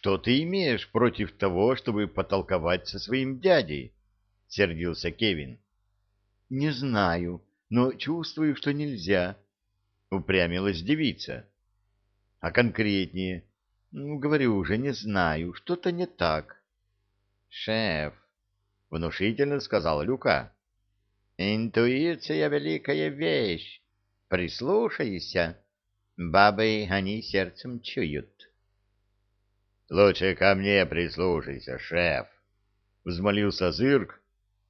что ты имеешь против того, чтобы потолковать со своим дядей? — сердился Кевин. — Не знаю, но чувствую, что нельзя, — упрямилась девица. — А конкретнее? Ну, говорю уже, не знаю, что-то не так. — Шеф, — внушительно сказал Люка, — интуиция — великая вещь. Прислушайся. Бабы они сердцем чуют. — Лучше ко мне прислушайся, шеф, — взмолился Зырк,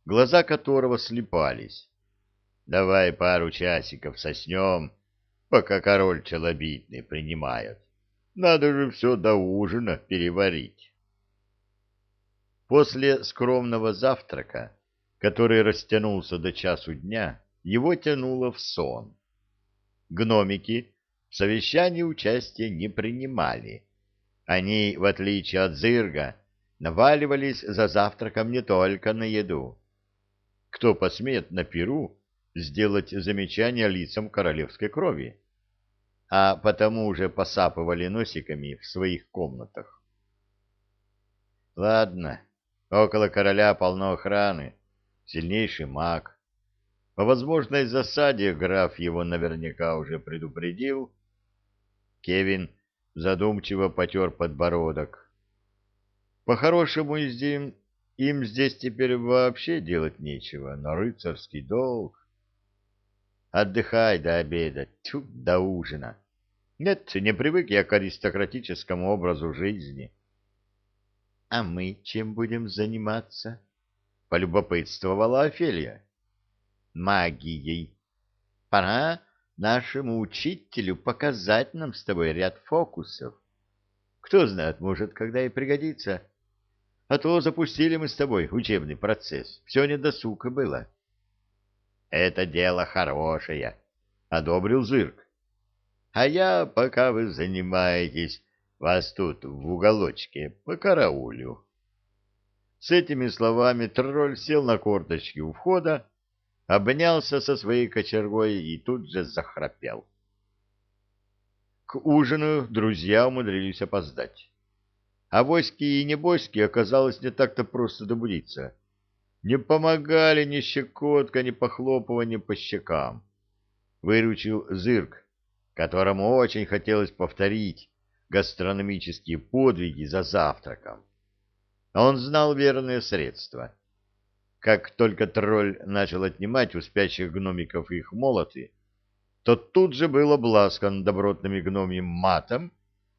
глаза которого слепались. — Давай пару часиков соснем, пока король челобитный принимает. Надо же все до ужина переварить. После скромного завтрака, который растянулся до часу дня, его тянуло в сон. Гномики в совещании участия не принимали. Они, в отличие от зырга, наваливались за завтраком не только на еду. Кто посмеет на перу сделать замечание лицам королевской крови? а потому уже посапывали носиками в своих комнатах. Ладно, около короля полно охраны, сильнейший маг. По возможной засаде граф его наверняка уже предупредил. Кевин задумчиво потер подбородок. По-хорошему им, им здесь теперь вообще делать нечего, но рыцарский долг... Отдыхай до обеда, тьфу, до ужина. Нет, не привык я к аристократическому образу жизни. — А мы чем будем заниматься? — полюбопытствовала Офелия. — Магией. Пора нашему учителю показать нам с тобой ряд фокусов. Кто знает, может, когда и пригодится. А то запустили мы с тобой учебный процесс. Все недосуг было. —— Это дело хорошее, — одобрил Зырк. — А я, пока вы занимаетесь, вас тут в уголочке по караулю. С этими словами тролль сел на корточки у входа, обнялся со своей кочергой и тут же захрапел. К ужину друзья умудрились опоздать. А воськи и небоськи оказалось не так-то просто добудиться — не помогали ни щекотка, ни похлопывание по щекам. Выручил Зырк, которому очень хотелось повторить гастрономические подвиги за завтраком. Он знал верное средство. Как только тролль начал отнимать у спящих гномиков их молоты, то тут же был обласкан добротными гномьим матом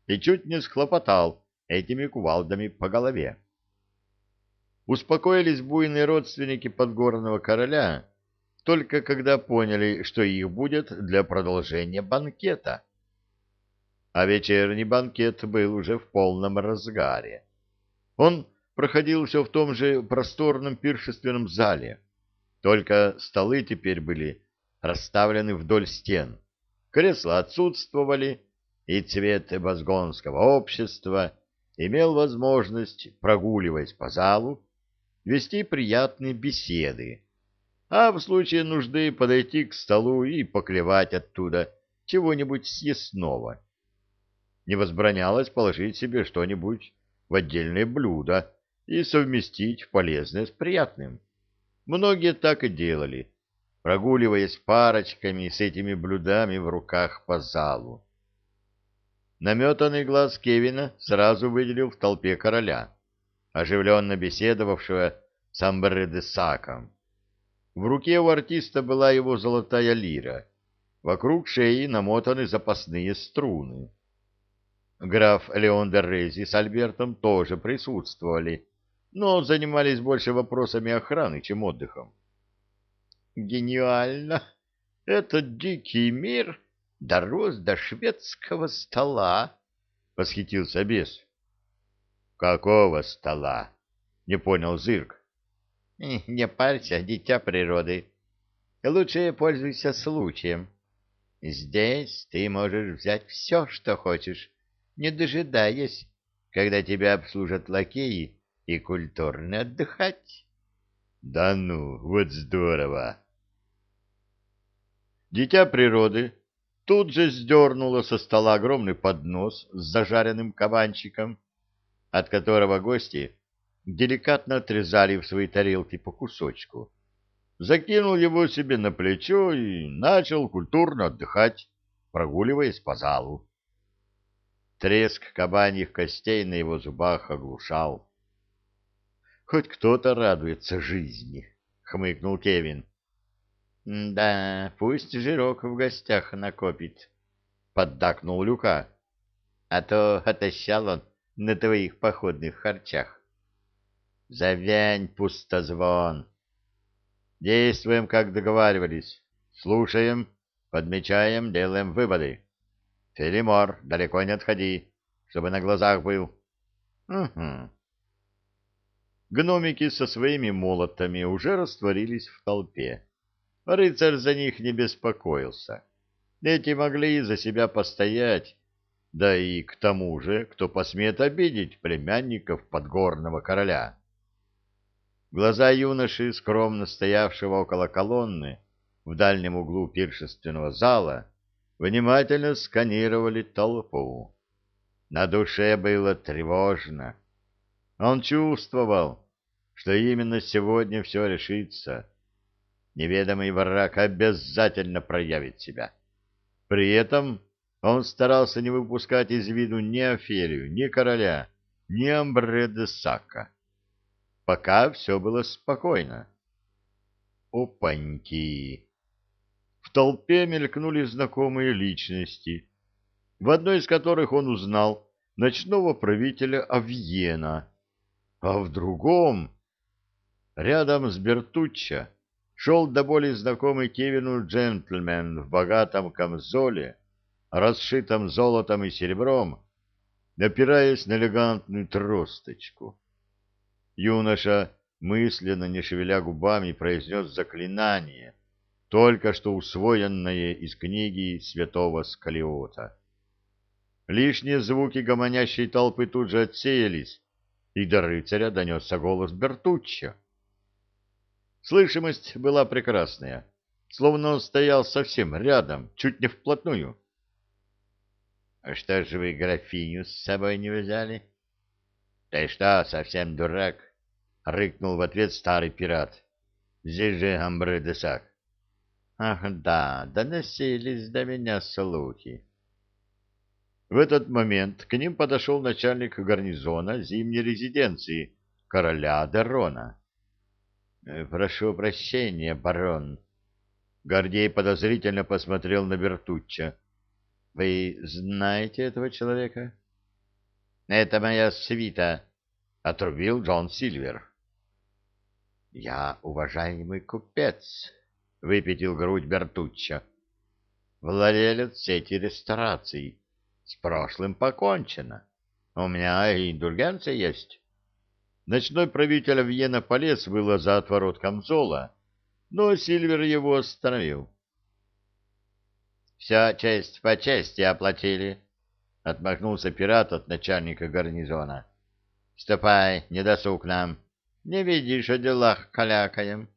и чуть не схлопотал этими кувалдами по голове. Успокоились буйные родственники подгорного короля, только когда поняли, что их будет для продолжения банкета. А вечерний банкет был уже в полном разгаре. Он проходил все в том же просторном пиршественном зале, только столы теперь были расставлены вдоль стен, кресла отсутствовали, и цвет базгонского общества имел возможность, прогуливаясь по залу, вести приятные беседы, а в случае нужды подойти к столу и поклевать оттуда чего-нибудь съестного. Не возбранялось положить себе что-нибудь в отдельное блюдо и совместить полезное с приятным. Многие так и делали, прогуливаясь парочками с этими блюдами в руках по залу. Наметанный глаз Кевина сразу выделил в толпе короля — оживленно беседовавшего с Амбредесаком. В руке у артиста была его золотая лира, вокруг шеи намотаны запасные струны. Граф Леон Деррези с Альбертом тоже присутствовали, но занимались больше вопросами охраны, чем отдыхом. «Гениально! Этот дикий мир дорос до шведского стола!» — восхитился бес. Какого стола? Не понял Зырк. Не парься, дитя природы. Лучше пользуйся случаем. Здесь ты можешь взять все, что хочешь, не дожидаясь, когда тебя обслужат лакеи и культурно отдыхать. Да ну, вот здорово! Дитя природы тут же сдернуло со стола огромный поднос с зажаренным кабанчиком, от которого гости деликатно отрезали в свои тарелки по кусочку, закинул его себе на плечо и начал культурно отдыхать, прогуливаясь по залу. Треск кабаньих костей на его зубах оглушал. «Хоть кто-то радуется жизни», — хмыкнул Кевин. «Да, пусть жирок в гостях накопит», — поддакнул Люка. «А то отощал он на твоих походных харчах». «Завянь, пустозвон!» «Действуем, как договаривались. Слушаем, подмечаем, делаем выводы». Филимор, далеко не отходи, чтобы на глазах был. Угу. Гномики со своими молотами уже растворились в толпе. Рыцарь за них не беспокоился. Эти могли за себя постоять, да и к тому же, кто посмеет обидеть племянников подгорного короля. Глаза юноши, скромно стоявшего около колонны в дальнем углу пиршественного зала, внимательно сканировали толпу. На душе было тревожно. Он чувствовал, что именно сегодня все решится. Неведомый враг обязательно проявит себя. При этом он старался не выпускать из виду ни Офелию, ни короля, ни Амбре де Сака. Пока все было спокойно. Опаньки! В толпе мелькнули знакомые личности, в одной из которых он узнал ночного правителя Авьена, а в другом, рядом с Бертуччо, шел до боли знакомый Кевину джентльмен в богатом камзоле, расшитом золотом и серебром, опираясь на элегантную тросточку. Юноша, мысленно не шевеля губами, произнес заклинание, только что усвоенное из книги святого Скалиота. Лишние звуки гомонящей толпы тут же отсеялись, и до рыцаря донесся голос Бертуччо. Слышимость была прекрасная, словно он стоял совсем рядом, чуть не вплотную. — А что же вы графиню с собой не взяли? — Ты что, совсем дурак? — рыкнул в ответ старый пират. — Здесь же Амбре де Сак. Ах, да, доносились до меня слухи. В этот момент к ним подошел начальник гарнизона зимней резиденции короля Дерона. «Э, — Прошу прощения, барон. Гордей подозрительно посмотрел на Бертучча. — Вы знаете этого человека? — Это моя свита, — отрубил Джон Сильвер. — Я уважаемый купец, — выпятил грудь Бертуччо. «Владелец сети рестораций. С прошлым покончено. У меня и индульгенция есть». Ночной правитель Вьена полез было за отворот камзола, но Сильвер его остановил. «Все честь по чести оплатили», — отмахнулся пират от начальника гарнизона. «Ступай, не досуг нам. Не видишь, о делах калякаем».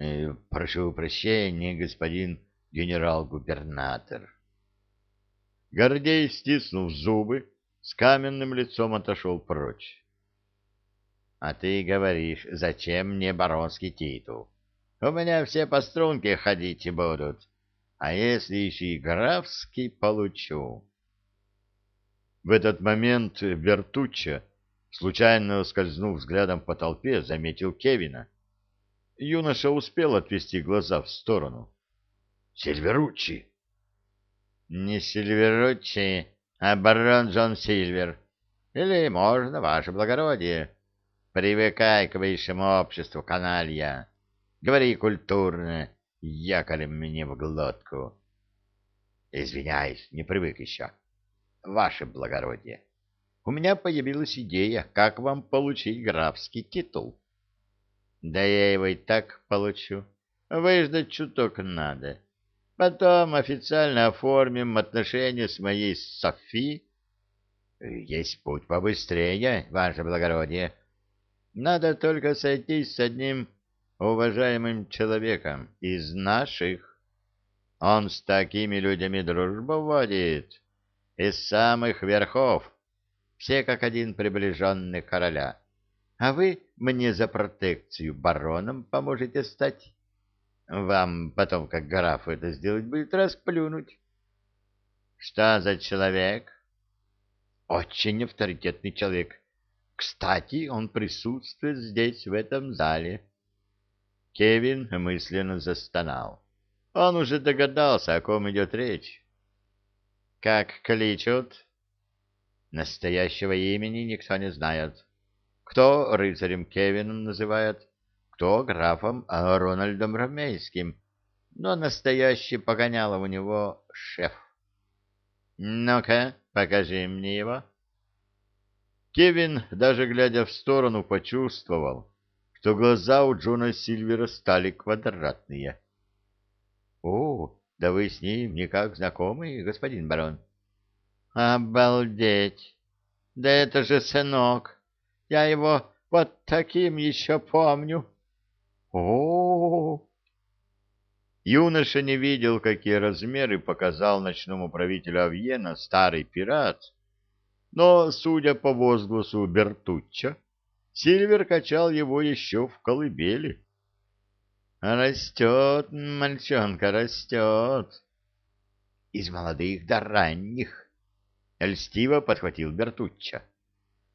Э, — Прошу прощения, господин генерал-губернатор. Гордей, стиснув зубы, с каменным лицом отошел прочь. — А ты говоришь, зачем мне баронский титул? У меня все по струнке ходить будут. А если еще и графский получу? В этот момент Бертуччо, случайно скользнув взглядом по толпе, заметил Кевина — юноша успел отвести глаза в сторону. «Сильверуччи!» «Не Сильверуччи, а барон Джон Сильвер. Или можно, ваше благородие. Привыкай к высшему обществу, каналья. Говори культурно, якорем мне в глотку». «Извиняюсь, не привык еще. Ваше благородие, у меня появилась идея, как вам получить графский титул». Да я его и так получу. Выждать чуток надо. Потом официально оформим отношения с моей Софи. Есть путь побыстрее, ваше благородие. Надо только сойтись с одним уважаемым человеком из наших. Он с такими людьми дружбу водит, из самых верхов. все как один приближенные короля. А вы мне за протекцию бароном поможете стать. Вам потом, как графу это сделать, будет расплюнуть. Что за человек? Очень авторитетный человек. Кстати, он присутствует здесь, в этом зале. Кевин мысленно застонал. Он уже догадался, о ком идет речь. Как кличут? Настоящего имени никто не знает. Кто рыцарем Кевином называет, кто графом Рональдом Ромейским, но настоящий погоняло у него шеф. «Ну-ка, покажи мне его». Кевин, даже глядя в сторону, почувствовал, что глаза у Джона Сильвера стали квадратные. — О, да вы с ним никак знакомы, господин барон? — Обалдеть! Да это же сынок! Я его вот таким еще помню. О, Юноша не видел, какие размеры показал ночному правителю Авьена старый пират, но, судя по возгласу Бертучча, Сильвер качал его еще в колыбели. «Растет, мальчонка, растет!» «Из молодых до ранних!» — льстиво подхватил Бертучча.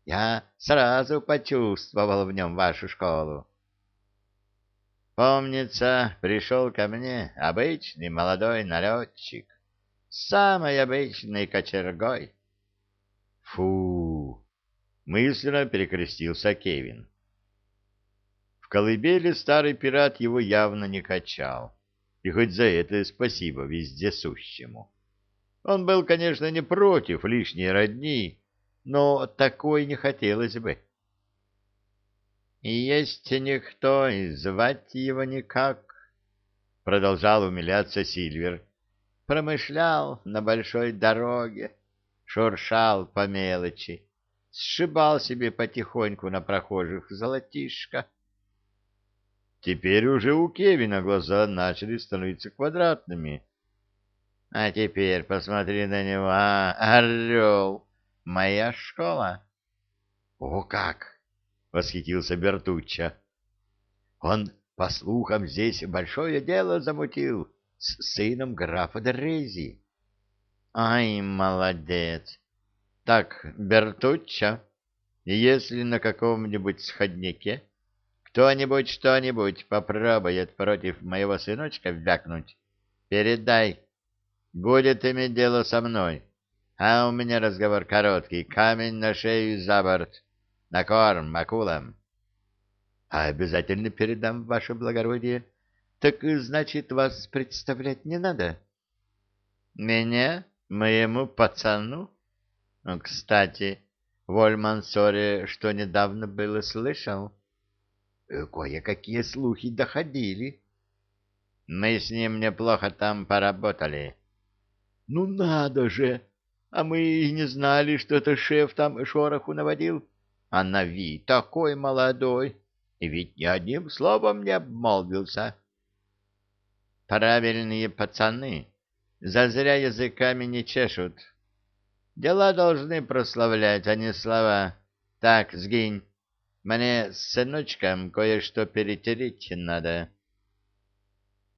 «Я сразу почувствовал в нем вашу школу. Помнится, пришел ко мне обычный молодой налетчик, самой обычной кочергой. Фу! Мысленно перекрестился Кевин. В колыбели старый пират его явно не качал, и хоть за это спасибо вездесущему. Он был, конечно, не против лишней родни, но такой не хотелось бы. Есть никто, и звать его никак, — продолжал умиляться Сильвер. Промышлял на большой дороге, шуршал по мелочи, сшибал себе потихоньку на прохожих золотишко. Теперь уже у Кевина глаза начали становиться квадратными. А теперь посмотри на него, а, орел, моя школа. О как! Восхитился Бертучча. Он, по слухам, здесь большое дело замутил с сыном графа Дерези. Ай, молодец! Так, Бертучча, если на каком-нибудь сходнике кто-нибудь что-нибудь попробует против моего сыночка вякнуть, передай, будет иметь дело со мной, а у меня разговор короткий, камень на шею за борт. На корм акулам. — А обязательно передам, ваше благородие. Так, значит, вас представлять не надо? — Меня? Моему пацану? Ну, кстати, в Ольмансоре что недавно было слышал? Э, кое-какие слухи доходили. Мы с ним неплохо там поработали. — Ну надо же! А мы и не знали, что это шеф там шороху наводил. — а на вид такой молодой, и ведь ни одним словом не обмолвился. Правильные пацаны зазря языками не чешут. Дела должны прославлять, а не слова. Так, сгинь, мне с сыночком кое-что перетереть надо.